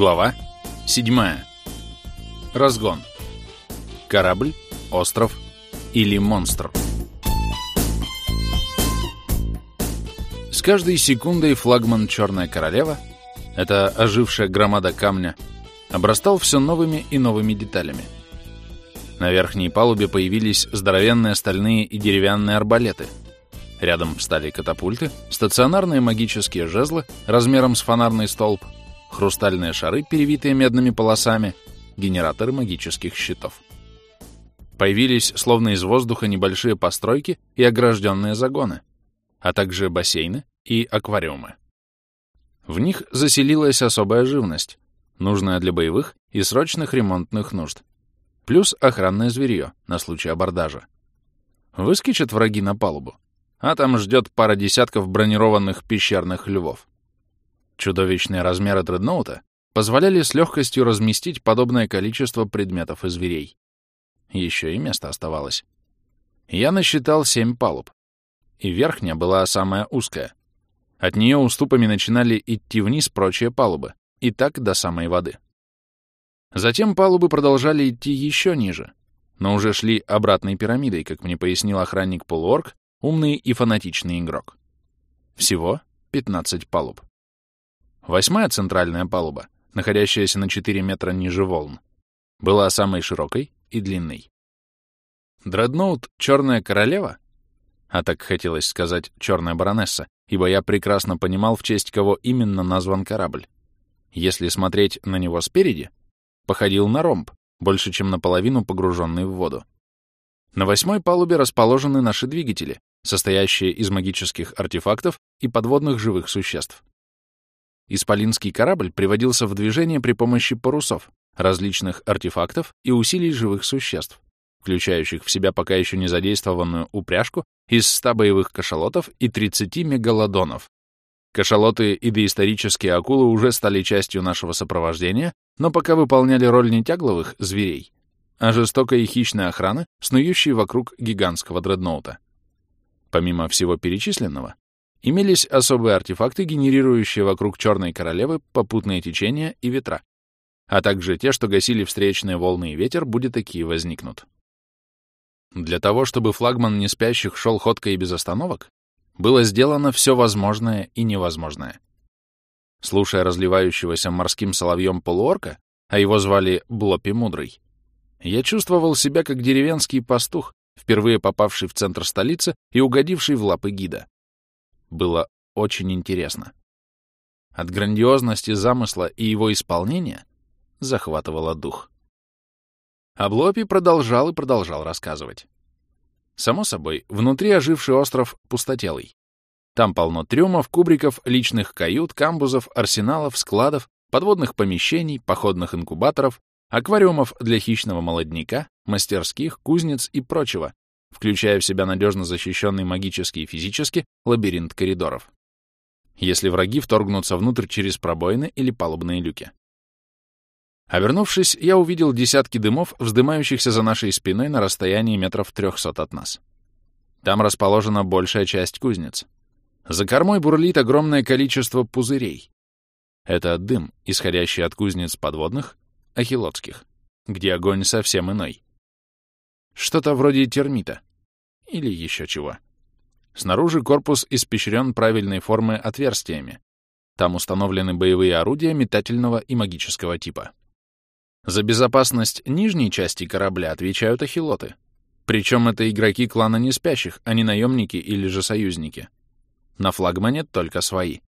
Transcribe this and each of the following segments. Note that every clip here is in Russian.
Глава 7. Разгон. Корабль, остров или монстр. С каждой секундой флагман «Черная королева» — это ожившая громада камня — обрастал все новыми и новыми деталями. На верхней палубе появились здоровенные стальные и деревянные арбалеты. Рядом встали катапульты, стационарные магические жезлы размером с фонарный столб — хрустальные шары, перевитые медными полосами, генераторы магических щитов. Появились, словно из воздуха, небольшие постройки и огражденные загоны, а также бассейны и аквариумы. В них заселилась особая живность, нужная для боевых и срочных ремонтных нужд, плюс охранное зверье на случай абордажа. Выскочат враги на палубу, а там ждет пара десятков бронированных пещерных львов. Чудовищные размеры дредноута позволяли с легкостью разместить подобное количество предметов и зверей. Еще и место оставалось. Я насчитал семь палуб, и верхняя была самая узкая. От нее уступами начинали идти вниз прочие палубы, и так до самой воды. Затем палубы продолжали идти еще ниже, но уже шли обратной пирамидой, как мне пояснил охранник-полуорг, умный и фанатичный игрок. Всего 15 палуб. Восьмая центральная палуба, находящаяся на 4 метра ниже волн, была самой широкой и длинной. Дредноут «Черная королева», а так хотелось сказать «Черная баронесса», ибо я прекрасно понимал, в честь кого именно назван корабль. Если смотреть на него спереди, походил на ромб, больше чем наполовину погруженный в воду. На восьмой палубе расположены наши двигатели, состоящие из магических артефактов и подводных живых существ. Исполинский корабль приводился в движение при помощи парусов, различных артефактов и усилий живых существ, включающих в себя пока еще не задействованную упряжку из 100 боевых кашалотов и 30 мегалодонов. Кашалоты и доисторические акулы уже стали частью нашего сопровождения, но пока выполняли роль не тягловых зверей, а жестокой и хищной охраны, снующей вокруг гигантского дредноута. Помимо всего перечисленного, имелись особые артефакты, генерирующие вокруг Черной Королевы попутные течения и ветра, а также те, что гасили встречные волны и ветер, будет такие возникнут. Для того, чтобы флагман неспящих шел ходко и без остановок, было сделано все возможное и невозможное. Слушая разливающегося морским соловьем полуорка, а его звали Блопи Мудрый, я чувствовал себя как деревенский пастух, впервые попавший в центр столицы и угодивший в лапы гида было очень интересно. От грандиозности замысла и его исполнения захватывало дух. Облопи продолжал и продолжал рассказывать. Само собой, внутри оживший остров пустотелый. Там полно трюмов, кубриков, личных кают, камбузов, арсеналов, складов, подводных помещений, походных инкубаторов, аквариумов для хищного молодняка, мастерских, кузнец и прочего, включая в себя надежно защищенный магически и физически лабиринт коридоров. Если враги вторгнутся внутрь через пробоины или палубные люки. Обернувшись, я увидел десятки дымов, вздымающихся за нашей спиной на расстоянии метров трехсот от нас. Там расположена большая часть кузнец. За кормой бурлит огромное количество пузырей. Это дым, исходящий от кузнец подводных, ахилотских, где огонь совсем иной. Что-то вроде термита. Или еще чего. Снаружи корпус испещрен правильной формы отверстиями. Там установлены боевые орудия метательного и магического типа. За безопасность нижней части корабля отвечают ахилоты. Причем это игроки клана неспящих, а не наемники или же союзники. На флагмане только свои.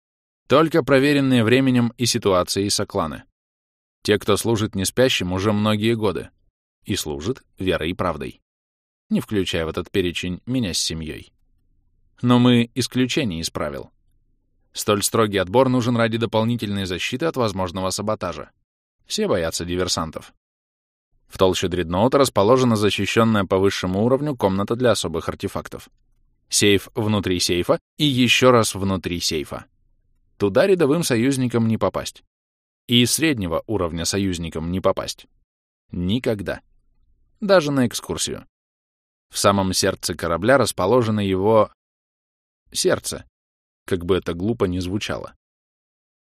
Только проверенные временем и ситуацией сокланы. Те, кто служит неспящим уже многие годы. И служит верой и правдой не включая в этот перечень меня с семьей. Но мы исключение из правил. Столь строгий отбор нужен ради дополнительной защиты от возможного саботажа. Все боятся диверсантов. В толще дредноута расположена защищенная по высшему уровню комната для особых артефактов. Сейф внутри сейфа и еще раз внутри сейфа. Туда рядовым союзникам не попасть. И среднего уровня союзникам не попасть. Никогда. Даже на экскурсию. В самом сердце корабля расположено его... сердце, как бы это глупо ни звучало.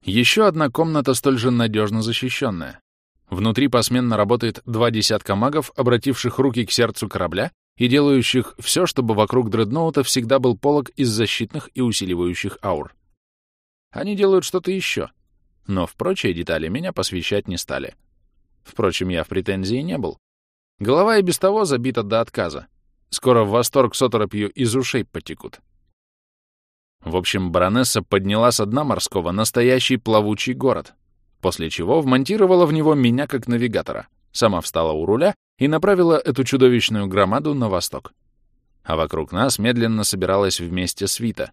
Еще одна комната столь же надежно защищенная. Внутри посменно работает два десятка магов, обративших руки к сердцу корабля и делающих все, чтобы вокруг дредноута всегда был полог из защитных и усиливающих аур. Они делают что-то еще, но в прочие детали меня посвящать не стали. Впрочем, я в претензии не был. Голова и без того забита до отказа. Скоро в восторг с оторопью из ушей потекут. В общем, баронесса подняла с дна морского настоящий плавучий город, после чего вмонтировала в него меня как навигатора, сама встала у руля и направила эту чудовищную громаду на восток. А вокруг нас медленно собиралась вместе свита.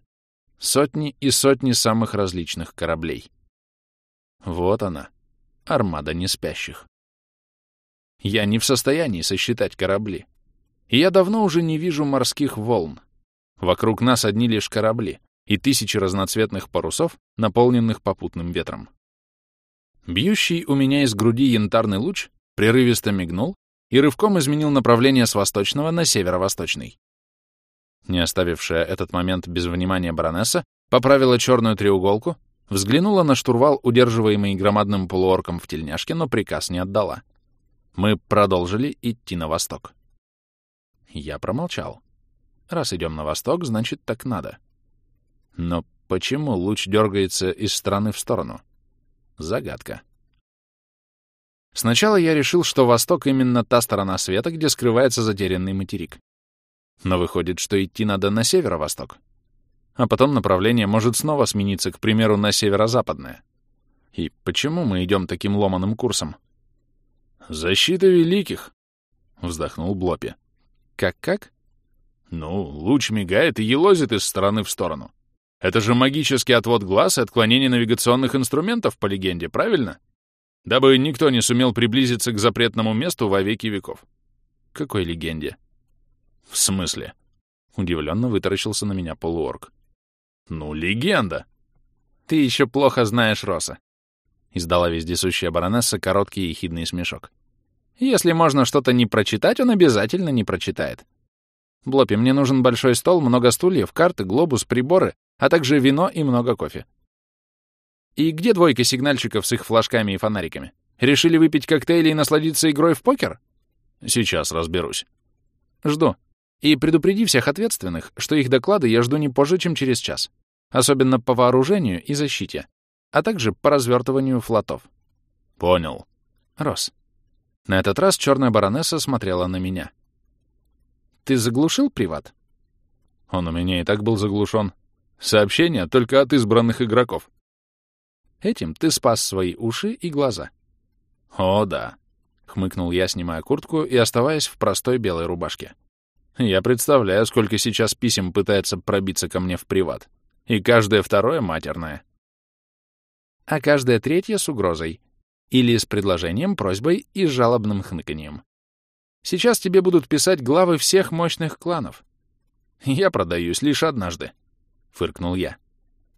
Сотни и сотни самых различных кораблей. Вот она, армада неспящих. Я не в состоянии сосчитать корабли. И я давно уже не вижу морских волн. Вокруг нас одни лишь корабли и тысячи разноцветных парусов, наполненных попутным ветром. Бьющий у меня из груди янтарный луч прерывисто мигнул и рывком изменил направление с восточного на северо-восточный. Не оставившая этот момент без внимания баронесса поправила черную треуголку, взглянула на штурвал, удерживаемый громадным полуорком в тельняшке, но приказ не отдала. Мы продолжили идти на восток. Я промолчал. Раз идем на восток, значит, так надо. Но почему луч дергается из стороны в сторону? Загадка. Сначала я решил, что восток именно та сторона света, где скрывается затерянный материк. Но выходит, что идти надо на северо-восток. А потом направление может снова смениться, к примеру, на северо-западное. И почему мы идем таким ломаным курсом? «Защита великих!» — вздохнул Блопи. «Как-как?» «Ну, луч мигает и елозит из стороны в сторону. Это же магический отвод глаз и отклонение навигационных инструментов, по легенде, правильно? Дабы никто не сумел приблизиться к запретному месту во веки веков». «Какой легенде?» «В смысле?» — удивленно вытаращился на меня полуорг. «Ну, легенда!» «Ты еще плохо знаешь Роса», — издала вездесущая баронесса короткий ехидный смешок. Если можно что-то не прочитать, он обязательно не прочитает. Блопи, мне нужен большой стол, много стульев, карты, глобус, приборы, а также вино и много кофе. И где двойка сигнальщиков с их флажками и фонариками? Решили выпить коктейли и насладиться игрой в покер? Сейчас разберусь. Жду. И предупреди всех ответственных, что их доклады я жду не позже, чем через час. Особенно по вооружению и защите, а также по развертыванию флотов. Понял. Рос, на этот раз черная баронесса смотрела на меня. «Ты заглушил приват?» Он у меня и так был заглушен. Сообщение только от избранных игроков. Этим ты спас свои уши и глаза. «О, да», — хмыкнул я, снимая куртку и оставаясь в простой белой рубашке. «Я представляю, сколько сейчас писем пытается пробиться ко мне в приват. И каждое второе матерное». «А каждое третье с угрозой», или с предложением, просьбой и жалобным хныканьем. Сейчас тебе будут писать главы всех мощных кланов. Я продаюсь лишь однажды, — фыркнул я.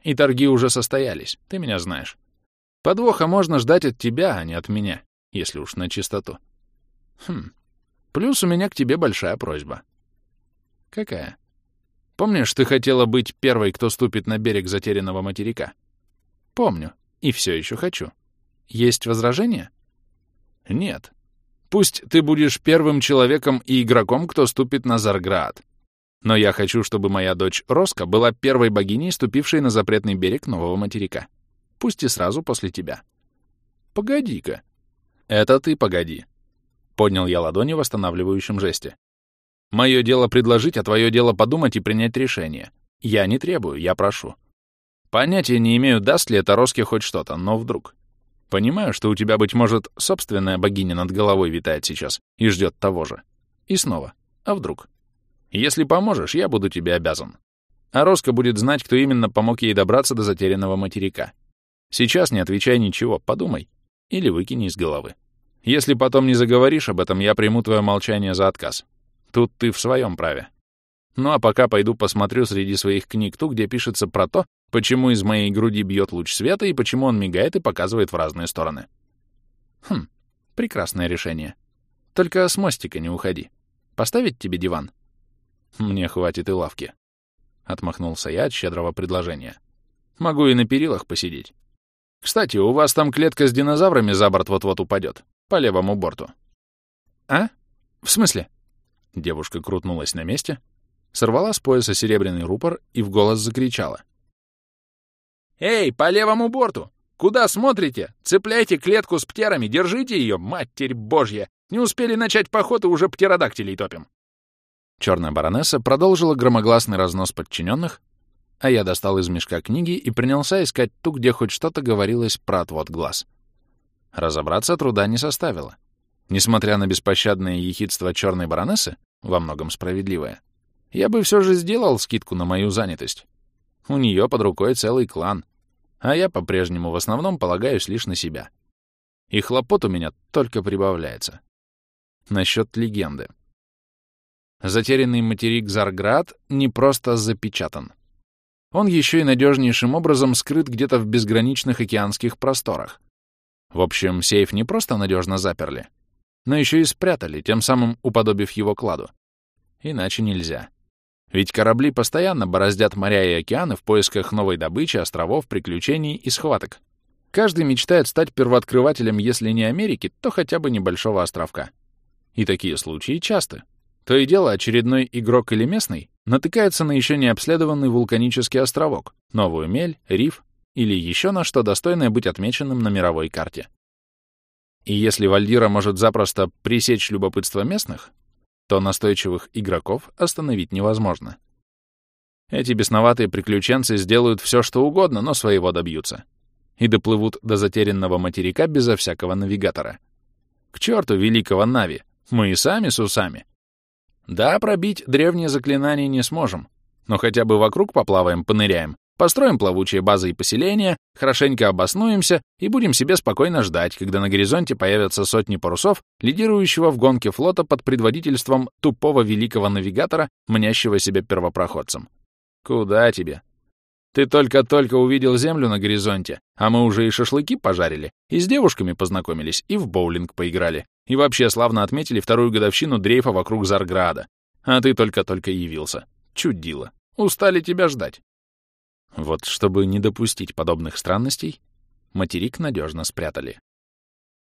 И торги уже состоялись, ты меня знаешь. Подвоха можно ждать от тебя, а не от меня, если уж на чистоту. Хм. Плюс у меня к тебе большая просьба. Какая? Помнишь, ты хотела быть первой, кто ступит на берег затерянного материка? Помню. И все еще хочу. Есть возражения? Нет. Пусть ты будешь первым человеком и игроком, кто ступит на Зарград. Но я хочу, чтобы моя дочь Роска была первой богиней, ступившей на запретный берег нового материка. Пусть и сразу после тебя. Погоди-ка. Это ты погоди. Поднял я ладони в восстанавливающем жесте. Мое дело предложить, а твое дело подумать и принять решение. Я не требую, я прошу. Понятия не имею, даст ли это Роске хоть что-то, но вдруг. Понимаю, что у тебя, быть может, собственная богиня над головой витает сейчас и ждет того же. И снова. А вдруг? Если поможешь, я буду тебе обязан. А Роско будет знать, кто именно помог ей добраться до затерянного материка. Сейчас не отвечай ничего, подумай. Или выкини из головы. Если потом не заговоришь об этом, я приму твое молчание за отказ. Тут ты в своем праве. Ну а пока пойду посмотрю среди своих книг ту, где пишется про то, почему из моей груди бьет луч света и почему он мигает и показывает в разные стороны. Хм, прекрасное решение. Только с мостика не уходи. Поставить тебе диван? Мне хватит и лавки. Отмахнулся я от щедрого предложения. Могу и на перилах посидеть. Кстати, у вас там клетка с динозаврами за борт вот-вот упадет. По левому борту. А? В смысле? Девушка крутнулась на месте, сорвала с пояса серебряный рупор и в голос закричала. «Эй, по левому борту! Куда смотрите? Цепляйте клетку с птерами, держите ее, матерь божья! Не успели начать поход, и уже птеродактилей топим!» Черная баронесса продолжила громогласный разнос подчиненных, а я достал из мешка книги и принялся искать ту, где хоть что-то говорилось про отвод глаз. Разобраться труда не составило. Несмотря на беспощадное ехидство черной баронессы, во многом справедливое, я бы все же сделал скидку на мою занятость. У нее под рукой целый клан, а я по-прежнему в основном полагаюсь лишь на себя. И хлопот у меня только прибавляется. Насчет легенды. Затерянный материк Зарград не просто запечатан. Он еще и надежнейшим образом скрыт где-то в безграничных океанских просторах. В общем, сейф не просто надежно заперли, но еще и спрятали, тем самым уподобив его кладу. Иначе нельзя. Ведь корабли постоянно бороздят моря и океаны в поисках новой добычи, островов, приключений и схваток. Каждый мечтает стать первооткрывателем, если не Америки, то хотя бы небольшого островка. И такие случаи часто. То и дело очередной игрок или местный натыкается на еще не обследованный вулканический островок, новую мель, риф или еще на что достойное быть отмеченным на мировой карте. И если Вальдира может запросто пресечь любопытство местных, то настойчивых игроков остановить невозможно. Эти бесноватые приключенцы сделают все, что угодно, но своего добьются. И доплывут до затерянного материка безо всякого навигатора. К черту великого Нави! Мы и сами с усами. Да, пробить древние заклинания не сможем, но хотя бы вокруг поплаваем, поныряем, построим плавучие базы и поселения, хорошенько обоснуемся и будем себе спокойно ждать, когда на горизонте появятся сотни парусов, лидирующего в гонке флота под предводительством тупого великого навигатора, мнящего себя первопроходцем. Куда тебе? Ты только-только увидел землю на горизонте, а мы уже и шашлыки пожарили, и с девушками познакомились, и в боулинг поиграли, и вообще славно отметили вторую годовщину дрейфа вокруг Зарграда. А ты только-только явился. Чудило. Устали тебя ждать. Вот чтобы не допустить подобных странностей, материк надежно спрятали.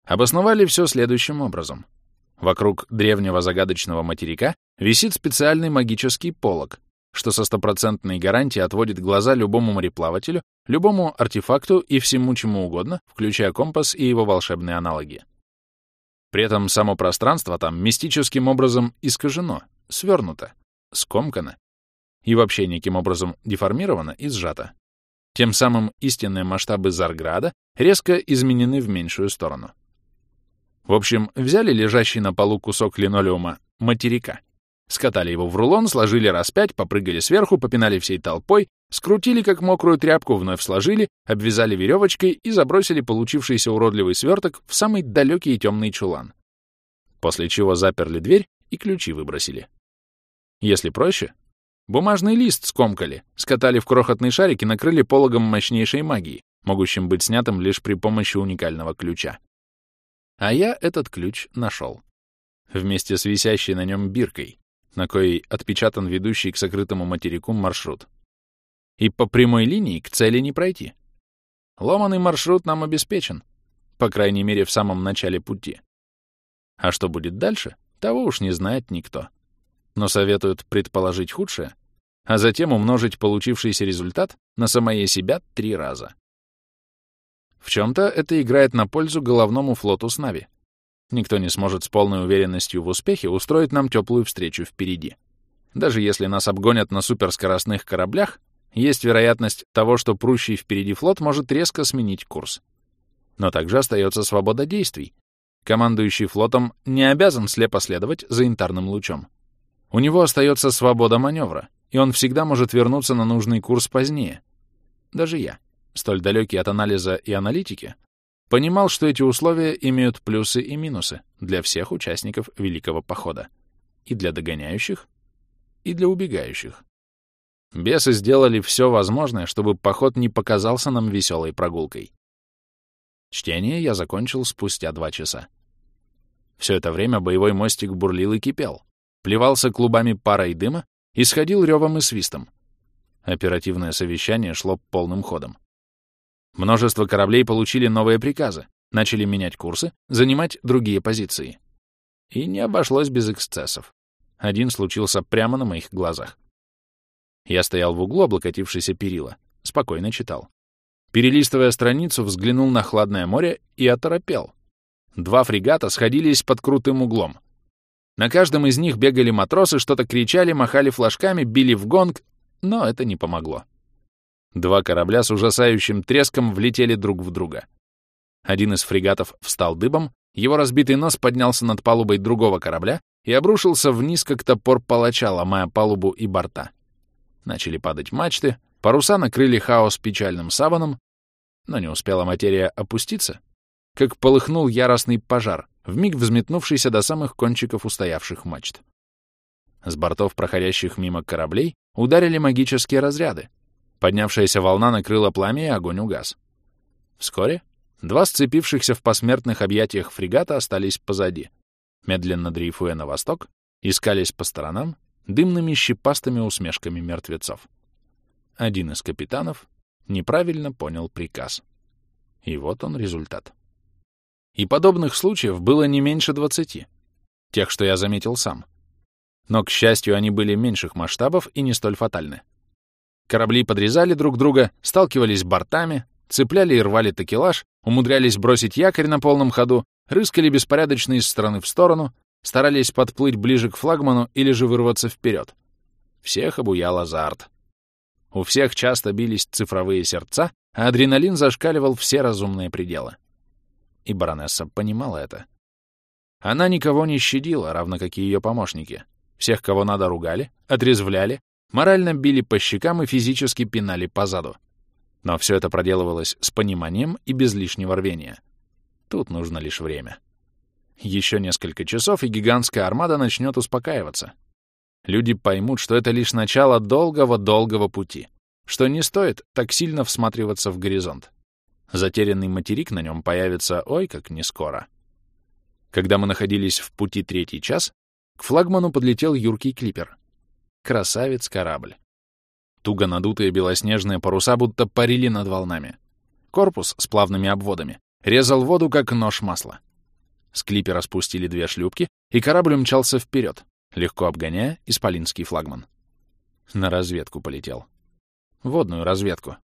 Обосновали все следующим образом. Вокруг древнего загадочного материка висит специальный магический полог, что со стопроцентной гарантией отводит глаза любому мореплавателю, любому артефакту и всему чему угодно, включая компас и его волшебные аналоги. При этом само пространство там мистическим образом искажено, свернуто, скомкано и вообще неким образом деформировано и сжато. Тем самым истинные масштабы Зарграда резко изменены в меньшую сторону. В общем, взяли лежащий на полу кусок линолеума материка, скатали его в рулон, сложили раз пять, попрыгали сверху, попинали всей толпой, скрутили как мокрую тряпку, вновь сложили, обвязали веревочкой и забросили получившийся уродливый сверток в самый далекий и темный чулан. После чего заперли дверь и ключи выбросили. Если проще, бумажный лист скомкали, скатали в крохотный шарик и накрыли пологом мощнейшей магии, могущим быть снятым лишь при помощи уникального ключа. А я этот ключ нашел. Вместе с висящей на нем биркой, на коей отпечатан ведущий к сокрытому материку маршрут и по прямой линии к цели не пройти. Ломанный маршрут нам обеспечен, по крайней мере, в самом начале пути. А что будет дальше, того уж не знает никто. Но советуют предположить худшее, а затем умножить получившийся результат на самое себя три раза. В чем-то это играет на пользу головному флоту с Нави. Никто не сможет с полной уверенностью в успехе устроить нам теплую встречу впереди. Даже если нас обгонят на суперскоростных кораблях, есть вероятность того, что прущий впереди флот может резко сменить курс. Но также остается свобода действий. Командующий флотом не обязан слепо следовать за янтарным лучом. У него остается свобода маневра, и он всегда может вернуться на нужный курс позднее. Даже я, столь далекий от анализа и аналитики, понимал, что эти условия имеют плюсы и минусы для всех участников Великого Похода. И для догоняющих, и для убегающих. Бесы сделали все возможное, чтобы поход не показался нам веселой прогулкой. Чтение я закончил спустя два часа. Все это время боевой мостик бурлил и кипел, плевался клубами пара и дыма и сходил ревом и свистом. Оперативное совещание шло полным ходом. Множество кораблей получили новые приказы, начали менять курсы, занимать другие позиции. И не обошлось без эксцессов. Один случился прямо на моих глазах. Я стоял в углу, облокотившийся перила, спокойно читал. Перелистывая страницу, взглянул на хладное море и оторопел. Два фрегата сходились под крутым углом. На каждом из них бегали матросы, что-то кричали, махали флажками, били в гонг, но это не помогло. Два корабля с ужасающим треском влетели друг в друга. Один из фрегатов встал дыбом, его разбитый нос поднялся над палубой другого корабля и обрушился вниз, как топор палача, ломая палубу и борта. Начали падать мачты, паруса накрыли хаос печальным саваном, но не успела материя опуститься, как полыхнул яростный пожар, вмиг взметнувшийся до самых кончиков устоявших мачт. С бортов проходящих мимо кораблей ударили магические разряды. Поднявшаяся волна накрыла пламя, и огонь угас. Вскоре два сцепившихся в посмертных объятиях фрегата остались позади, медленно дрейфуя на восток, искались по сторонам дымными щепастыми усмешками мертвецов. Один из капитанов неправильно понял приказ. И вот он результат. И подобных случаев было не меньше двадцати. Тех, что я заметил сам. Но, к счастью, они были меньших масштабов и не столь фатальны. Корабли подрезали друг друга, сталкивались бортами, цепляли и рвали такелаж, умудрялись бросить якорь на полном ходу, рыскали беспорядочно из стороны в сторону, старались подплыть ближе к флагману или же вырваться вперед. Всех обуял азарт. У всех часто бились цифровые сердца, а адреналин зашкаливал все разумные пределы. И баронесса понимала это. Она никого не щадила, равно как и ее помощники. Всех, кого надо, ругали, отрезвляли, морально били по щекам и физически пинали по заду. Но все это проделывалось с пониманием и без лишнего рвения. Тут нужно лишь время. Еще несколько часов, и гигантская армада начнет успокаиваться. Люди поймут, что это лишь начало долгого-долгого пути, что не стоит так сильно всматриваться в горизонт. Затерянный материк на нем появится ой как не скоро. Когда мы находились в пути третий час, к флагману подлетел юркий клипер. Красавец-корабль. Туго надутые белоснежные паруса будто парили над волнами. Корпус с плавными обводами резал воду, как нож масла. С клипера спустили две шлюпки, и корабль умчался вперед, легко обгоняя исполинский флагман. На разведку полетел. Водную разведку.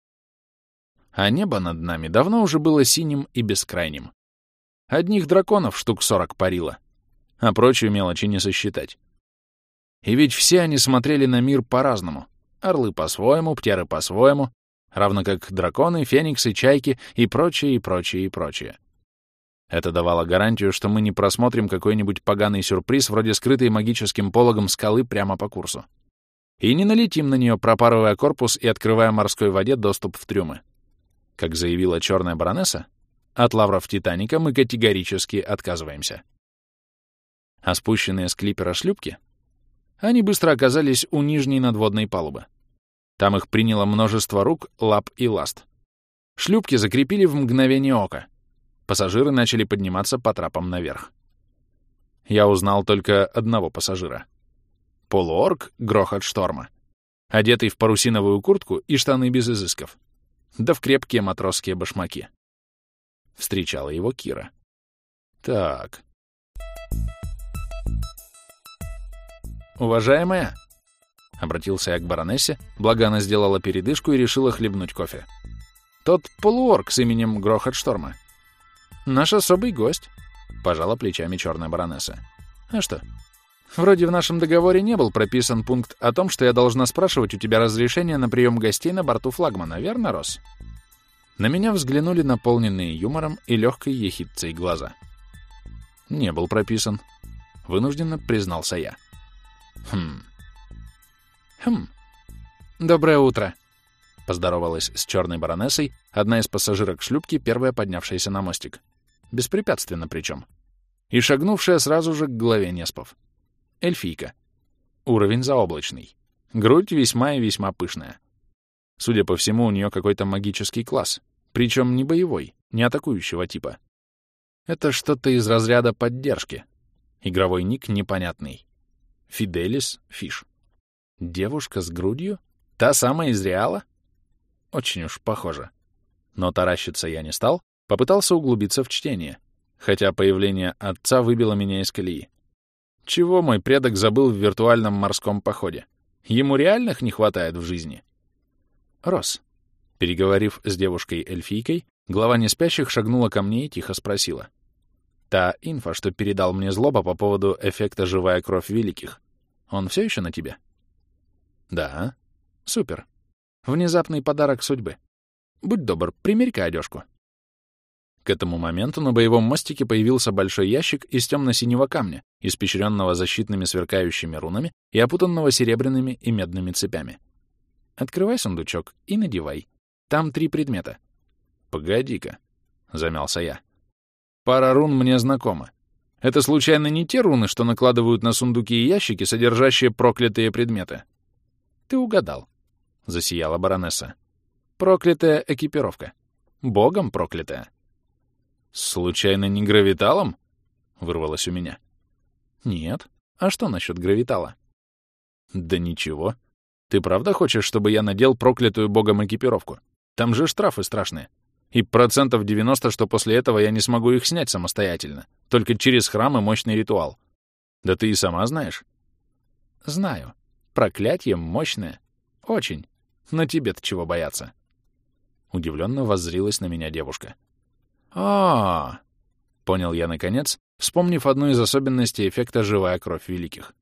А небо над нами давно уже было синим и бескрайним. Одних драконов штук сорок парило, а прочую мелочи не сосчитать. И ведь все они смотрели на мир по-разному. Орлы по-своему, птеры по-своему, равно как драконы, фениксы, чайки и прочее, и прочее, и прочее. Это давало гарантию, что мы не просмотрим какой-нибудь поганый сюрприз вроде скрытой магическим пологом скалы прямо по курсу. И не налетим на нее, пропарывая корпус и открывая морской воде доступ в трюмы. Как заявила черная баронесса, от лавров Титаника мы категорически отказываемся. А спущенные с клипера шлюпки они быстро оказались у нижней надводной палубы. Там их приняло множество рук, лап и ласт. Шлюпки закрепили в мгновение ока. Пассажиры начали подниматься по трапам наверх. Я узнал только одного пассажира. Полуорг грохот шторма. Одетый в парусиновую куртку и штаны без изысков. Да в крепкие матросские башмаки. Встречала его Кира. Так, «Уважаемая!» — обратился я к баронессе, благо она сделала передышку и решила хлебнуть кофе. «Тот полуорг с именем Грохот Шторма. Наш особый гость», — пожала плечами черная баронесса. «А что? Вроде в нашем договоре не был прописан пункт о том, что я должна спрашивать у тебя разрешение на прием гостей на борту флагмана, верно, Рос?» На меня взглянули наполненные юмором и легкой ехидцей глаза. «Не был прописан», — вынужденно признался я. Хм. Хм. Доброе утро. Поздоровалась с черной баронессой одна из пассажирок шлюпки, первая поднявшаяся на мостик. Беспрепятственно причем. И шагнувшая сразу же к главе Неспов. Эльфийка. Уровень заоблачный. Грудь весьма и весьма пышная. Судя по всему, у нее какой-то магический класс. Причем не боевой, не атакующего типа. Это что-то из разряда поддержки. Игровой ник непонятный. Фиделис Фиш. Девушка с грудью? Та самая из Реала? Очень уж похоже. Но таращиться я не стал, попытался углубиться в чтение, хотя появление отца выбило меня из колеи. Чего мой предок забыл в виртуальном морском походе? Ему реальных не хватает в жизни? Рос. Переговорив с девушкой-эльфийкой, глава неспящих шагнула ко мне и тихо спросила. Та инфа, что передал мне злоба по поводу эффекта «живая кровь великих», он все еще на тебе? Да. Супер. Внезапный подарок судьбы. Будь добр, примерь-ка одежку. К этому моменту на боевом мостике появился большой ящик из темно-синего камня, испещренного защитными сверкающими рунами и опутанного серебряными и медными цепями. Открывай сундучок и надевай. Там три предмета. Погоди-ка, — замялся я. Пара рун мне знакома. Это случайно не те руны, что накладывают на сундуки и ящики, содержащие проклятые предметы? Ты угадал, — засияла баронесса. Проклятая экипировка. Богом проклятая. «Случайно не гравиталом?» — вырвалось у меня. «Нет. А что насчет гравитала?» «Да ничего. Ты правда хочешь, чтобы я надел проклятую богом экипировку? Там же штрафы страшные. И процентов 90, что после этого я не смогу их снять самостоятельно, только через храм и мощный ритуал. Да ты и сама знаешь». «Знаю. Проклятие мощное. Очень. Но тебе-то чего бояться?» Удивленно воззрилась на меня девушка а, понял я наконец, вспомнив одну из особенностей эффекта «живая кровь великих».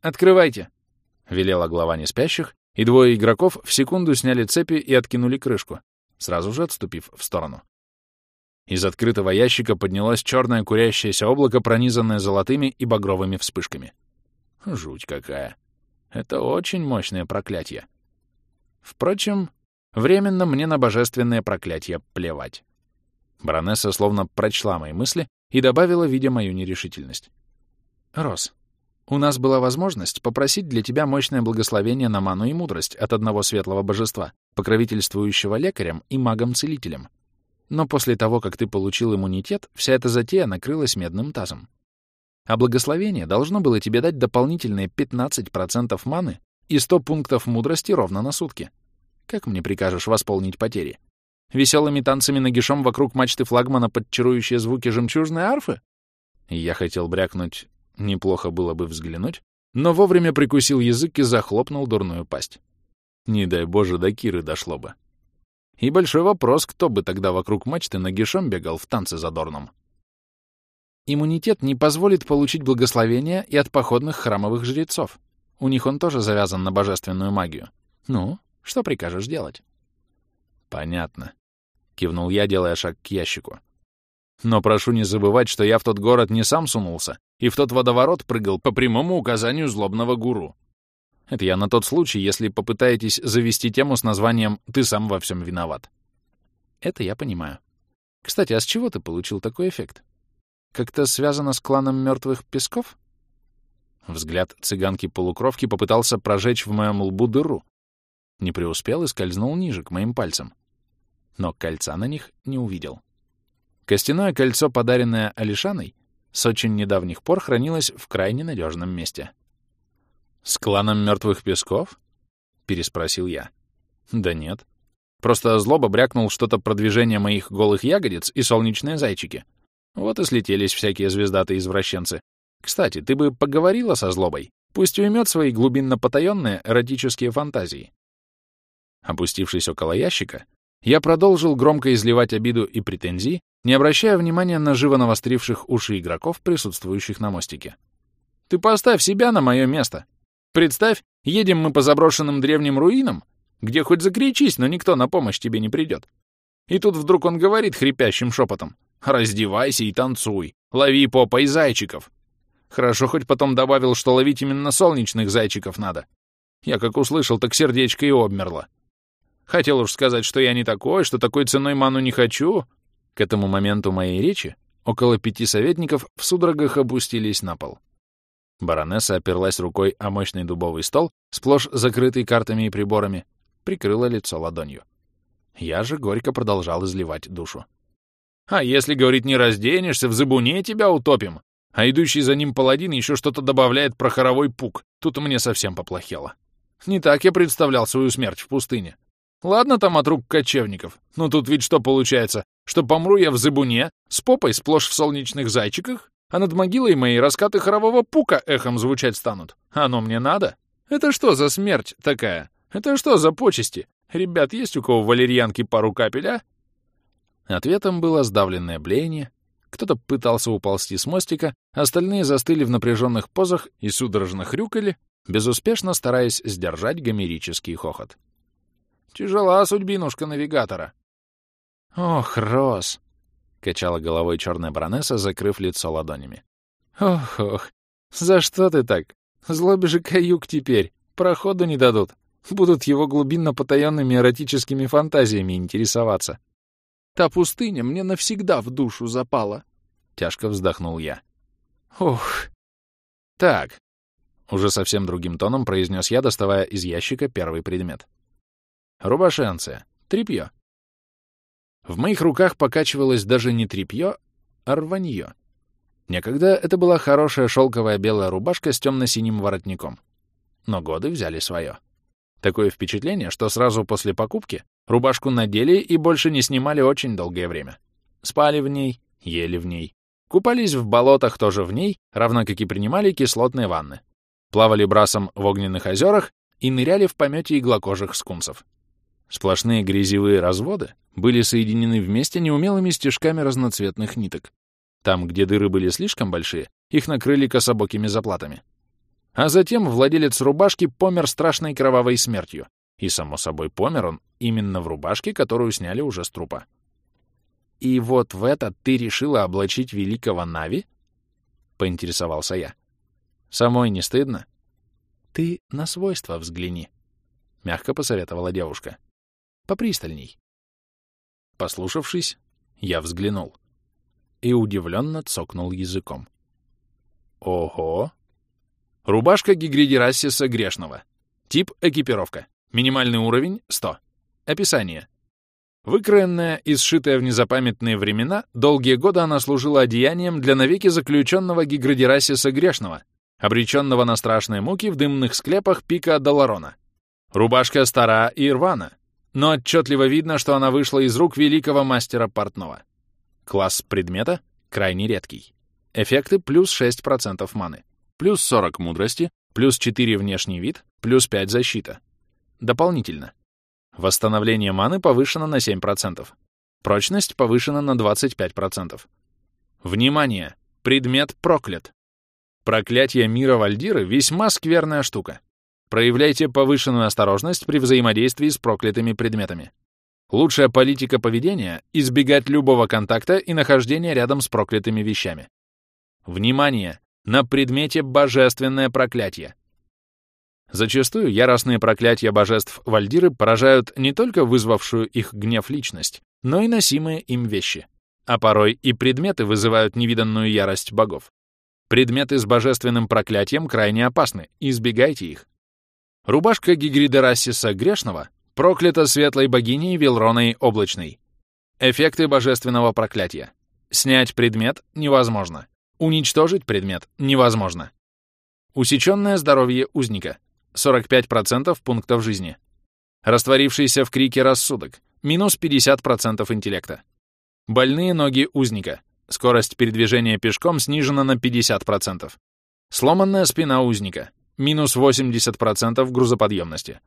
«Открывайте!» — велела глава неспящих, и двое игроков в секунду сняли цепи и откинули крышку, сразу же отступив в сторону. Из открытого ящика поднялось черное курящееся облако, пронизанное золотыми и багровыми вспышками. Жуть какая! Это очень мощное проклятие. Впрочем, временно мне на божественное проклятие плевать. Баронесса словно прочла мои мысли и добавила, видя мою нерешительность. «Рос, у нас была возможность попросить для тебя мощное благословение на ману и мудрость от одного светлого божества, покровительствующего лекарям и магам-целителям. Но после того, как ты получил иммунитет, вся эта затея накрылась медным тазом. А благословение должно было тебе дать дополнительные 15% маны и 100 пунктов мудрости ровно на сутки. Как мне прикажешь восполнить потери? Веселыми танцами нагишом вокруг мачты флагмана под чарующие звуки жемчужной арфы? Я хотел брякнуть, неплохо было бы взглянуть, но вовремя прикусил язык и захлопнул дурную пасть. Не дай боже, до Киры дошло бы. И большой вопрос, кто бы тогда вокруг мачты нагишом бегал в танце задорном. Иммунитет не позволит получить благословения и от походных храмовых жрецов. У них он тоже завязан на божественную магию. Ну, что прикажешь делать? Понятно. — кивнул я, делая шаг к ящику. «Но прошу не забывать, что я в тот город не сам сунулся и в тот водоворот прыгал по прямому указанию злобного гуру. Это я на тот случай, если попытаетесь завести тему с названием «Ты сам во всем виноват». Это я понимаю. Кстати, а с чего ты получил такой эффект? Как-то связано с кланом мертвых песков? Взгляд цыганки-полукровки попытался прожечь в моем лбу дыру. Не преуспел и скользнул ниже, к моим пальцам но кольца на них не увидел. Костяное кольцо, подаренное Алишаной, с очень недавних пор хранилось в крайне надежном месте. «С кланом мертвых песков?» — переспросил я. «Да нет. Просто злоба брякнул что-то про движение моих голых ягодиц и солнечные зайчики. Вот и слетелись всякие звездатые извращенцы. Кстати, ты бы поговорила со злобой. Пусть уймет свои глубинно потаенные эротические фантазии». Опустившись около ящика, я продолжил громко изливать обиду и претензии, не обращая внимания на живо навостривших уши игроков, присутствующих на мостике. «Ты поставь себя на мое место. Представь, едем мы по заброшенным древним руинам, где хоть закричись, но никто на помощь тебе не придет. И тут вдруг он говорит хрипящим шепотом, «Раздевайся и танцуй, лови попой зайчиков». Хорошо хоть потом добавил, что ловить именно солнечных зайчиков надо. Я как услышал, так сердечко и обмерло. Хотел уж сказать, что я не такой, что такой ценой ману не хочу. К этому моменту моей речи около пяти советников в судорогах опустились на пол. Баронесса оперлась рукой о мощный дубовый стол, сплошь закрытый картами и приборами, прикрыла лицо ладонью. Я же горько продолжал изливать душу. «А если, говорит, не разденешься, в зыбуне тебя утопим, а идущий за ним паладин еще что-то добавляет про хоровой пук, тут мне совсем поплохело. Не так я представлял свою смерть в пустыне. Ладно там от рук кочевников, но тут ведь что получается, что помру я в зыбуне, с попой сплошь в солнечных зайчиках, а над могилой моей раскаты хорового пука эхом звучать станут. Оно мне надо? Это что за смерть такая? Это что за почести? Ребят, есть у кого валерьянки пару капель, а? Ответом было сдавленное блеяние. Кто-то пытался уползти с мостика, остальные застыли в напряженных позах и судорожно хрюкали, безуспешно стараясь сдержать гомерический хохот. Тяжела судьбинушка навигатора. Ох, Рос! качала головой черная баронесса, закрыв лицо ладонями. Ох, ох, за что ты так? Злобе же каюк теперь, проходу не дадут. Будут его глубинно потаенными эротическими фантазиями интересоваться. Та пустыня мне навсегда в душу запала. Тяжко вздохнул я. Ох. Так. Уже совсем другим тоном произнес я, доставая из ящика первый предмет. Рубашенция. Трепье. В моих руках покачивалось даже не трепье, а рванье. Некогда это была хорошая шелковая белая рубашка с темно-синим воротником. Но годы взяли свое. Такое впечатление, что сразу после покупки рубашку надели и больше не снимали очень долгое время. Спали в ней, ели в ней. Купались в болотах тоже в ней, равно как и принимали кислотные ванны. Плавали брасом в огненных озерах и ныряли в помете иглокожих скунсов. Сплошные грязевые разводы были соединены вместе неумелыми стежками разноцветных ниток. Там, где дыры были слишком большие, их накрыли кособокими заплатами. А затем владелец рубашки помер страшной кровавой смертью. И, само собой, помер он именно в рубашке, которую сняли уже с трупа. «И вот в это ты решила облачить великого Нави?» — поинтересовался я. «Самой не стыдно?» «Ты на свойства взгляни», — мягко посоветовала девушка попристальней. Послушавшись, я взглянул и удивленно цокнул языком. Ого! Рубашка Гигридирассиса Грешного. Тип экипировка. Минимальный уровень — 100. Описание. Выкроенная и сшитая в незапамятные времена, долгие годы она служила одеянием для навеки заключенного Гигридирасиса Грешного, обреченного на страшные муки в дымных склепах пика Доларона. Рубашка стара и рвана, но отчетливо видно, что она вышла из рук великого мастера портного. Класс предмета крайне редкий. Эффекты плюс 6% маны, плюс 40 мудрости, плюс 4 внешний вид, плюс 5 защита. Дополнительно. Восстановление маны повышено на 7%. Прочность повышена на 25%. Внимание! Предмет проклят. Проклятие мира Вальдиры — весьма скверная штука. Проявляйте повышенную осторожность при взаимодействии с проклятыми предметами. Лучшая политика поведения — избегать любого контакта и нахождения рядом с проклятыми вещами. Внимание! На предмете божественное проклятие. Зачастую яростные проклятия божеств Вальдиры поражают не только вызвавшую их гнев личность, но и носимые им вещи. А порой и предметы вызывают невиданную ярость богов. Предметы с божественным проклятием крайне опасны, избегайте их. Рубашка Гигридерасиса Грешного проклята светлой богиней Вилроной Облачной. Эффекты божественного проклятия. Снять предмет невозможно. Уничтожить предмет невозможно. Усеченное здоровье узника. 45% пунктов жизни. Растворившийся в крике рассудок. Минус 50% интеллекта. Больные ноги узника. Скорость передвижения пешком снижена на 50%. Сломанная спина узника минус 80% грузоподъемности.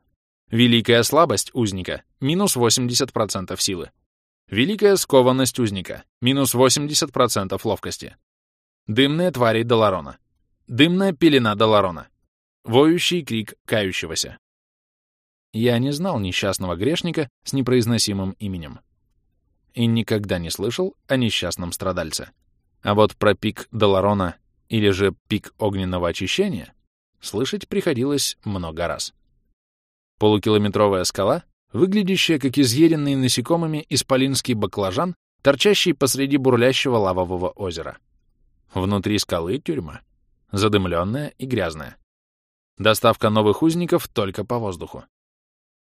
Великая слабость узника — минус 80% силы. Великая скованность узника — минус 80% ловкости. Дымные твари Доларона. Дымная пелена Доларона. Воющий крик кающегося. Я не знал несчастного грешника с непроизносимым именем. И никогда не слышал о несчастном страдальце. А вот про пик Доларона или же пик огненного очищения слышать приходилось много раз. Полукилометровая скала, выглядящая как изъеденный насекомыми исполинский баклажан, торчащий посреди бурлящего лавового озера. Внутри скалы тюрьма, задымленная и грязная. Доставка новых узников только по воздуху.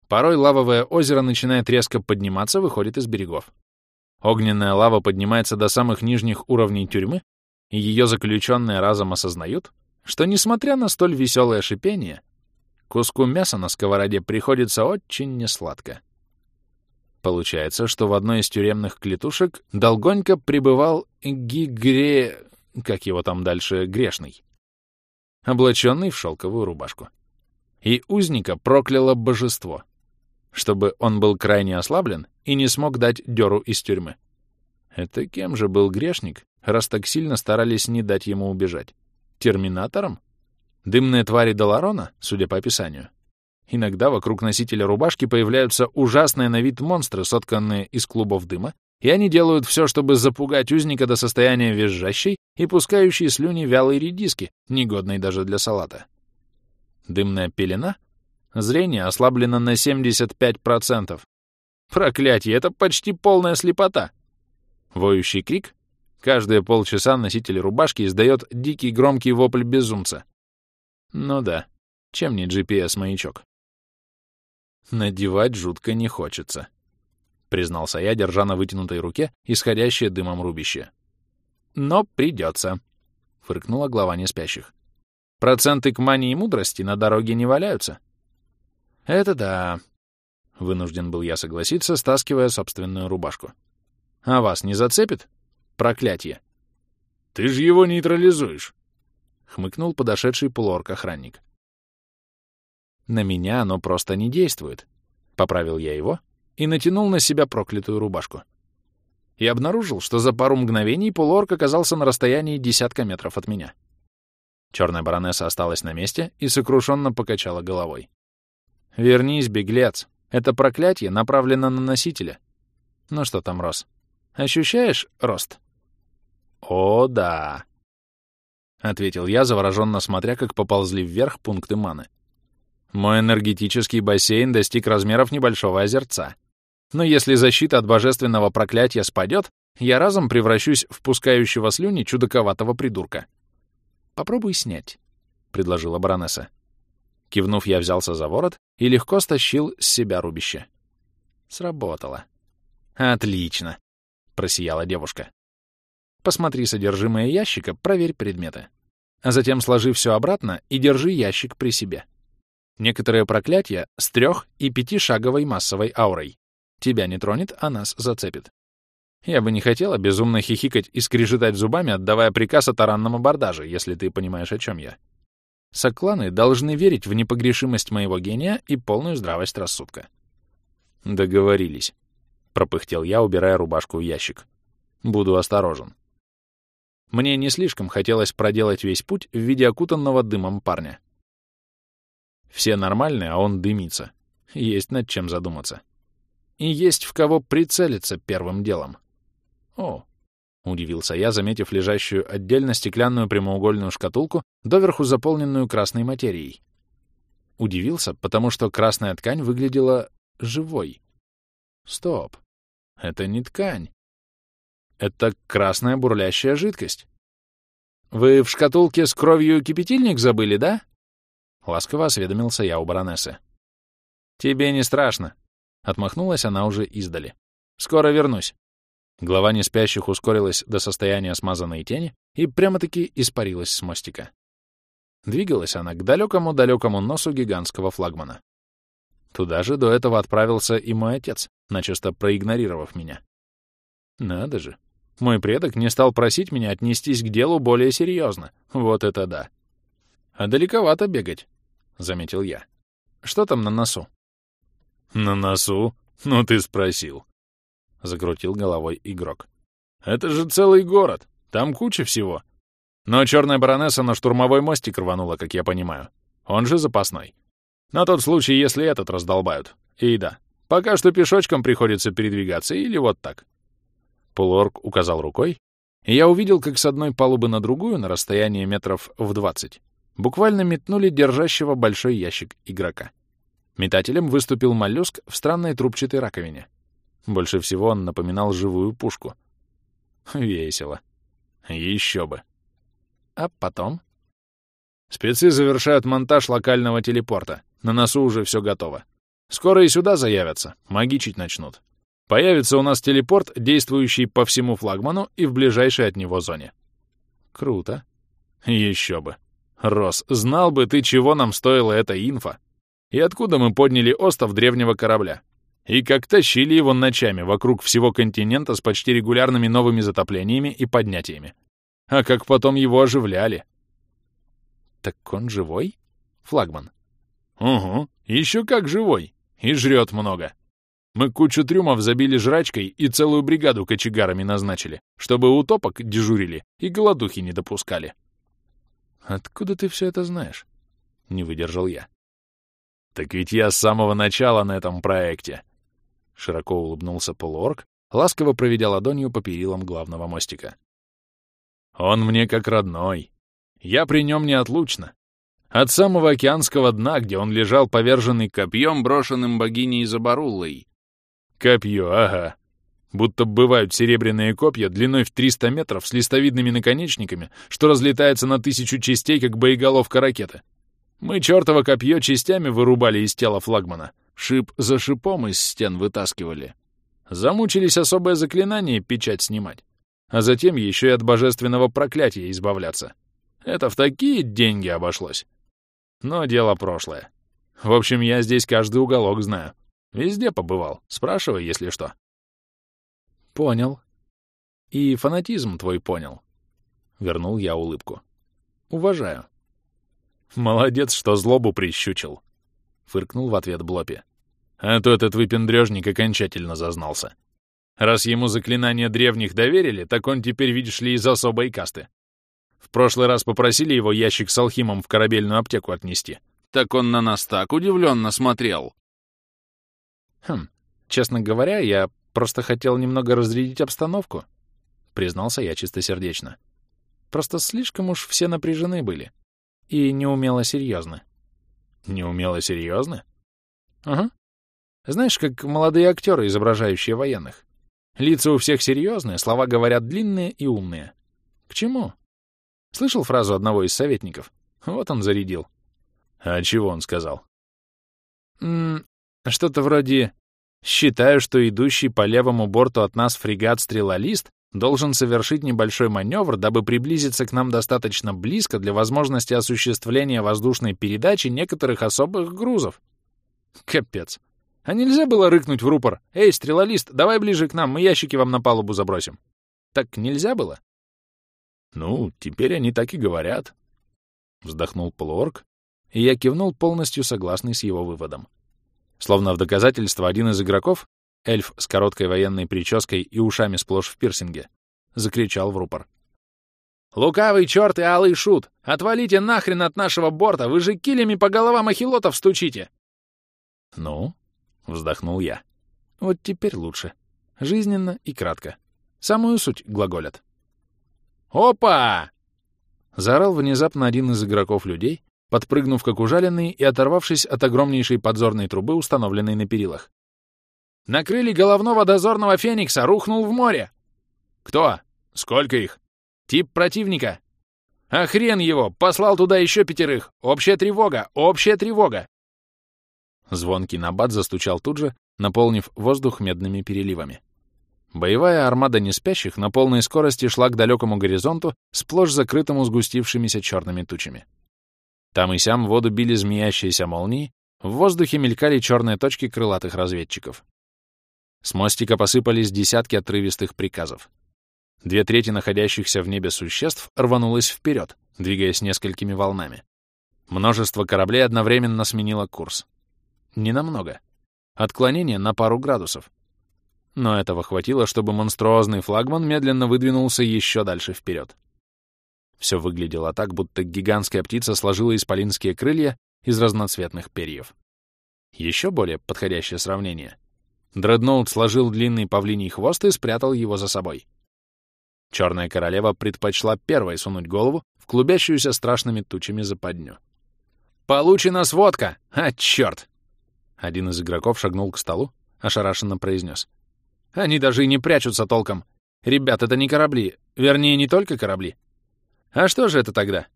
Порой лавовое озеро начинает резко подниматься, выходит из берегов. Огненная лава поднимается до самых нижних уровней тюрьмы, и ее заключенные разом осознают, что, несмотря на столь веселое шипение, куску мяса на сковороде приходится очень несладко. Получается, что в одной из тюремных клетушек долгонько пребывал Гигре... как его там дальше, грешный, облаченный в шелковую рубашку. И узника прокляло божество, чтобы он был крайне ослаблен и не смог дать дёру из тюрьмы. Это кем же был грешник, раз так сильно старались не дать ему убежать? Терминатором? Дымные твари Доларона, судя по описанию? Иногда вокруг носителя рубашки появляются ужасные на вид монстры, сотканные из клубов дыма, и они делают все, чтобы запугать узника до состояния визжащей и пускающей слюни вялой редиски, негодной даже для салата. Дымная пелена? Зрение ослаблено на 75%. Проклятье, это почти полная слепота. Воющий крик? Каждые полчаса носитель рубашки издает дикий громкий вопль безумца. Ну да, чем не GPS-маячок? Надевать жутко не хочется, признался я, держа на вытянутой руке исходящее дымом рубище. Но придется, фыркнула глава неспящих. Проценты к мании и мудрости на дороге не валяются. Это да, вынужден был я согласиться, стаскивая собственную рубашку. А вас не зацепит? Проклятье. Ты же его нейтрализуешь, хмыкнул подошедший полуорк-охранник. На меня оно просто не действует. Поправил я его и натянул на себя проклятую рубашку. И обнаружил, что за пару мгновений полуорк оказался на расстоянии десятка метров от меня. Черная баронесса осталась на месте и сокрушенно покачала головой. «Вернись, беглец. Это проклятие направлено на носителя. Ну что там, Рос? Ощущаешь рост?» «О, да!» — ответил я, завороженно смотря, как поползли вверх пункты маны. Мой энергетический бассейн достиг размеров небольшого озерца. Но если защита от божественного проклятия спадет, я разом превращусь в пускающего слюни чудаковатого придурка. «Попробуй снять», — предложила баронесса. Кивнув, я взялся за ворот и легко стащил с себя рубище. Сработало. «Отлично», — просияла девушка. «Посмотри содержимое ящика, проверь предметы. А затем сложи все обратно и держи ящик при себе». Некоторые проклятия с трех- и пятишаговой массовой аурой. Тебя не тронет, а нас зацепит. Я бы не хотела безумно хихикать и скрежетать зубами, отдавая приказ о таранном абордаже, если ты понимаешь, о чем я. Сокланы должны верить в непогрешимость моего гения и полную здравость рассудка. Договорились. Пропыхтел я, убирая рубашку в ящик. Буду осторожен. Мне не слишком хотелось проделать весь путь в виде окутанного дымом парня. Все нормальные, а он дымится. Есть над чем задуматься. И есть в кого прицелиться первым делом. О, удивился я, заметив лежащую отдельно стеклянную прямоугольную шкатулку, доверху заполненную красной материей. Удивился, потому что красная ткань выглядела живой. Стоп. Это не ткань. Это красная бурлящая жидкость. Вы в шкатулке с кровью кипятильник забыли, да? — ласково осведомился я у баронессы. «Тебе не страшно», — отмахнулась она уже издали. «Скоро вернусь». Глава неспящих ускорилась до состояния смазанной тени и прямо-таки испарилась с мостика. Двигалась она к далекому-далекому носу гигантского флагмана. Туда же до этого отправился и мой отец, начисто проигнорировав меня. Надо же. Мой предок не стал просить меня отнестись к делу более серьезно. Вот это да. А далековато бегать. — заметил я. «Что там на носу?» «На носу? Ну ты спросил», — закрутил головой игрок. «Это же целый город, там куча всего. Но черная баронесса на штурмовой мостик рванула, как я понимаю. Он же запасной. На тот случай, если этот раздолбают. И да, пока что пешочком приходится передвигаться или вот так». Полуорг указал рукой, и я увидел, как с одной палубы на другую, на расстоянии метров в двадцать, буквально метнули держащего большой ящик игрока. Метателем выступил моллюск в странной трубчатой раковине. Больше всего он напоминал живую пушку. Весело. Еще бы. А потом? Спецы завершают монтаж локального телепорта. На носу уже все готово. Скоро и сюда заявятся, магичить начнут. Появится у нас телепорт, действующий по всему флагману и в ближайшей от него зоне. Круто. Еще бы. Рос, знал бы ты, чего нам стоила эта инфа. И откуда мы подняли остов древнего корабля. И как тащили его ночами вокруг всего континента с почти регулярными новыми затоплениями и поднятиями. А как потом его оживляли. Так он живой? Флагман. Угу, еще как живой. И жрет много. Мы кучу трюмов забили жрачкой и целую бригаду кочегарами назначили, чтобы утопок дежурили и голодухи не допускали. Откуда ты все это знаешь? Не выдержал я. Так ведь я с самого начала на этом проекте. Широко улыбнулся полуорг, ласково проведя ладонью по перилам главного мостика. Он мне как родной. Я при нем неотлучно. От самого океанского дна, где он лежал поверженный копьем, брошенным богиней Забаруллой. Копье, ага. Будто бывают серебряные копья длиной в 300 метров с листовидными наконечниками, что разлетается на тысячу частей, как боеголовка ракеты. Мы чертово копье частями вырубали из тела флагмана. Шип за шипом из стен вытаскивали. Замучились особое заклинание печать снимать. А затем еще и от божественного проклятия избавляться. Это в такие деньги обошлось. Но дело прошлое. В общем, я здесь каждый уголок знаю. Везде побывал. Спрашивай, если что. Понял. И фанатизм твой понял. Вернул я улыбку. Уважаю. Молодец, что злобу прищучил. Фыркнул в ответ Блопи. А то этот выпендрежник окончательно зазнался. Раз ему заклинания древних доверили, так он теперь, видишь ли, из особой касты. В прошлый раз попросили его ящик с алхимом в корабельную аптеку отнести. Так он на нас так удивленно смотрел. Хм, честно говоря, я просто хотел немного разрядить обстановку, признался я чистосердечно. Просто слишком уж все напряжены были. И неумело серьезны. Неумело серьезны? Ага. Знаешь, как молодые актеры, изображающие военных. Лица у всех серьезные, слова говорят длинные и умные. К чему? Слышал фразу одного из советников? Вот он зарядил. А чего он сказал? М что-то вроде «Считаю, что идущий по левому борту от нас фрегат-стрелолист должен совершить небольшой маневр, дабы приблизиться к нам достаточно близко для возможности осуществления воздушной передачи некоторых особых грузов. Капец. А нельзя было рыкнуть в рупор «Эй, стрелолист, давай ближе к нам, мы ящики вам на палубу забросим». Так нельзя было? Ну, теперь они так и говорят. Вздохнул полуорг, и я кивнул, полностью согласный с его выводом. Словно в доказательство один из игроков, эльф с короткой военной прической и ушами сплошь в пирсинге, закричал в рупор. «Лукавый черт и алый шут! Отвалите нахрен от нашего борта! Вы же килями по головам ахилотов стучите!» «Ну?» — вздохнул я. «Вот теперь лучше. Жизненно и кратко. Самую суть глаголят». «Опа!» — заорал внезапно один из игроков людей, подпрыгнув как ужаленный и оторвавшись от огромнейшей подзорной трубы, установленной на перилах. Накрыли головного дозорного Феникса, рухнул в море. Кто? Сколько их? Тип противника. А хрен его, послал туда еще пятерых. Общая тревога, общая тревога. Звонкий набат застучал тут же, наполнив воздух медными переливами. Боевая армада неспящих на полной скорости шла к далекому горизонту, сплошь закрытому сгустившимися черными тучами. Там и сям воду били змеящиеся молнии, в воздухе мелькали черные точки крылатых разведчиков. С мостика посыпались десятки отрывистых приказов. Две трети находящихся в небе существ рванулось вперед, двигаясь несколькими волнами. Множество кораблей одновременно сменило курс. Ненамного. Отклонение на пару градусов. Но этого хватило, чтобы монструозный флагман медленно выдвинулся еще дальше вперед. Все выглядело так, будто гигантская птица сложила исполинские крылья из разноцветных перьев. Еще более подходящее сравнение — Дредноут сложил длинный павлиний хвост и спрятал его за собой. Черная королева предпочла первой сунуть голову в клубящуюся страшными тучами западню. «Получена сводка! А, черт!» Один из игроков шагнул к столу, ошарашенно произнес. «Они даже и не прячутся толком. Ребят, это не корабли. Вернее, не только корабли. А что же это тогда?»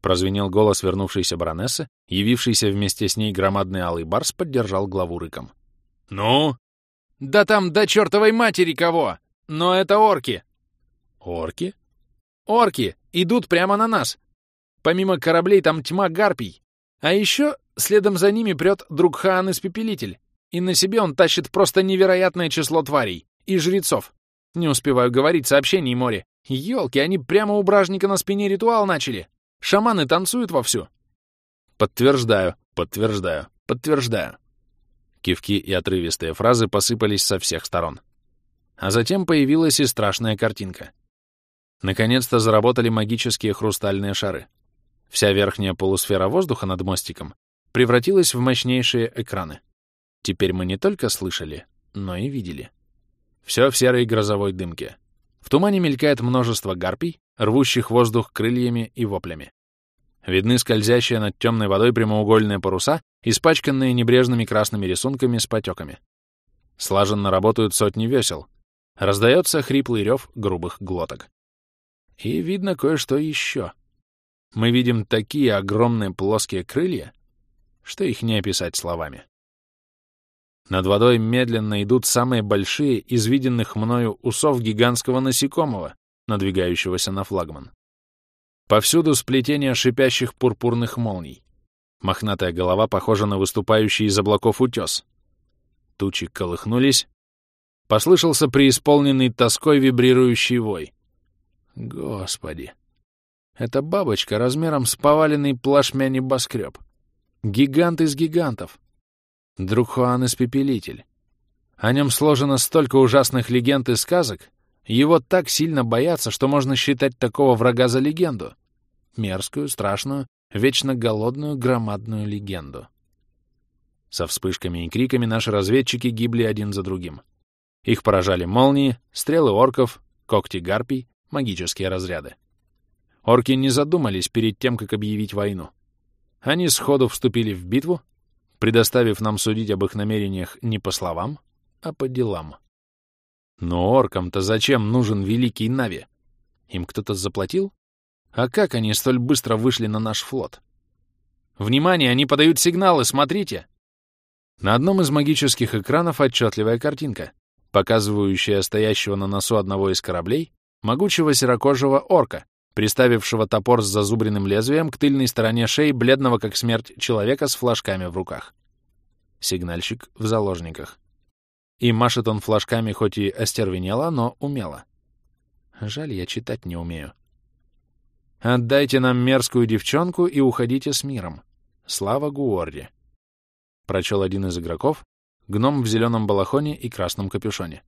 Прозвенел голос вернувшейся баронессы, явившийся вместе с ней громадный алый барс поддержал главу рыком. «Ну?» Да там до чертовой матери кого! Но это орки!» «Орки?» «Орки! Идут прямо на нас! Помимо кораблей там тьма гарпий. А еще следом за ними прет друг Хаан Испепелитель. И на себе он тащит просто невероятное число тварей. И жрецов. Не успеваю говорить, сообщений море. Ёлки, они прямо у бражника на спине ритуал начали. Шаманы танцуют вовсю. Подтверждаю, подтверждаю, подтверждаю. Кивки и отрывистые фразы посыпались со всех сторон. А затем появилась и страшная картинка. Наконец-то заработали магические хрустальные шары. Вся верхняя полусфера воздуха над мостиком превратилась в мощнейшие экраны. Теперь мы не только слышали, но и видели. Все в серой грозовой дымке. В тумане мелькает множество гарпий, рвущих воздух крыльями и воплями. Видны скользящие над темной водой прямоугольные паруса, испачканные небрежными красными рисунками с потеками. Слаженно работают сотни весел. Раздается хриплый рев грубых глоток. И видно кое-что еще. Мы видим такие огромные плоские крылья, что их не описать словами. Над водой медленно идут самые большие из виденных мною усов гигантского насекомого, надвигающегося на флагман. Повсюду сплетение шипящих пурпурных молний. Мохнатая голова похожа на выступающий из облаков утес. Тучи колыхнулись. Послышался преисполненный тоской вибрирующий вой. Господи! Это бабочка размером с поваленный плашмя небоскреб. Гигант из гигантов. Друхуан Испепелитель. О нем сложено столько ужасных легенд и сказок, его так сильно боятся, что можно считать такого врага за легенду. Мерзкую, страшную, вечно голодную, громадную легенду. Со вспышками и криками наши разведчики гибли один за другим. Их поражали молнии, стрелы орков, когти гарпий, магические разряды. Орки не задумались перед тем, как объявить войну. Они сходу вступили в битву, предоставив нам судить об их намерениях не по словам, а по делам. Но оркам-то зачем нужен великий Нави? Им кто-то заплатил? А как они столь быстро вышли на наш флот? Внимание, они подают сигналы, смотрите! На одном из магических экранов отчетливая картинка, показывающая стоящего на носу одного из кораблей могучего серокожего орка, приставившего топор с зазубренным лезвием к тыльной стороне шеи бледного как смерть человека с флажками в руках. Сигнальщик в заложниках. И машет он флажками хоть и остервенело, но умело. Жаль, я читать не умею. «Отдайте нам мерзкую девчонку и уходите с миром. Слава Гуорди!» Прочел один из игроков, гном в зеленом балахоне и красном капюшоне.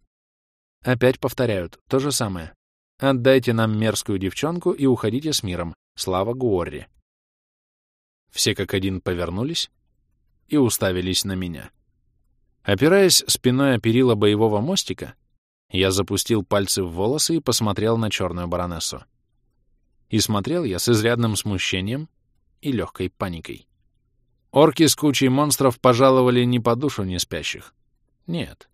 Опять повторяют то же самое. Отдайте нам мерзкую девчонку и уходите с миром. Слава Гуорри. Все как один повернулись и уставились на меня. Опираясь спиной о перила боевого мостика, я запустил пальцы в волосы и посмотрел на черную баронессу. И смотрел я с изрядным смущением и легкой паникой. Орки с кучей монстров пожаловали не по душу не спящих. Нет.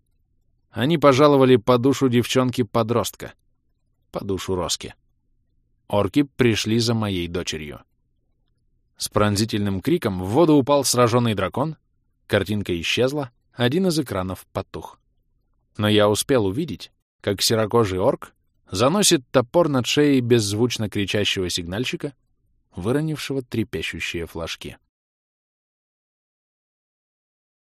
Они пожаловали по душу девчонки-подростка — по душу Роски. Орки пришли за моей дочерью. С пронзительным криком в воду упал сраженный дракон, картинка исчезла, один из экранов потух. Но я успел увидеть, как серокожий орк заносит топор над шеей беззвучно кричащего сигнальщика, выронившего трепещущие флажки.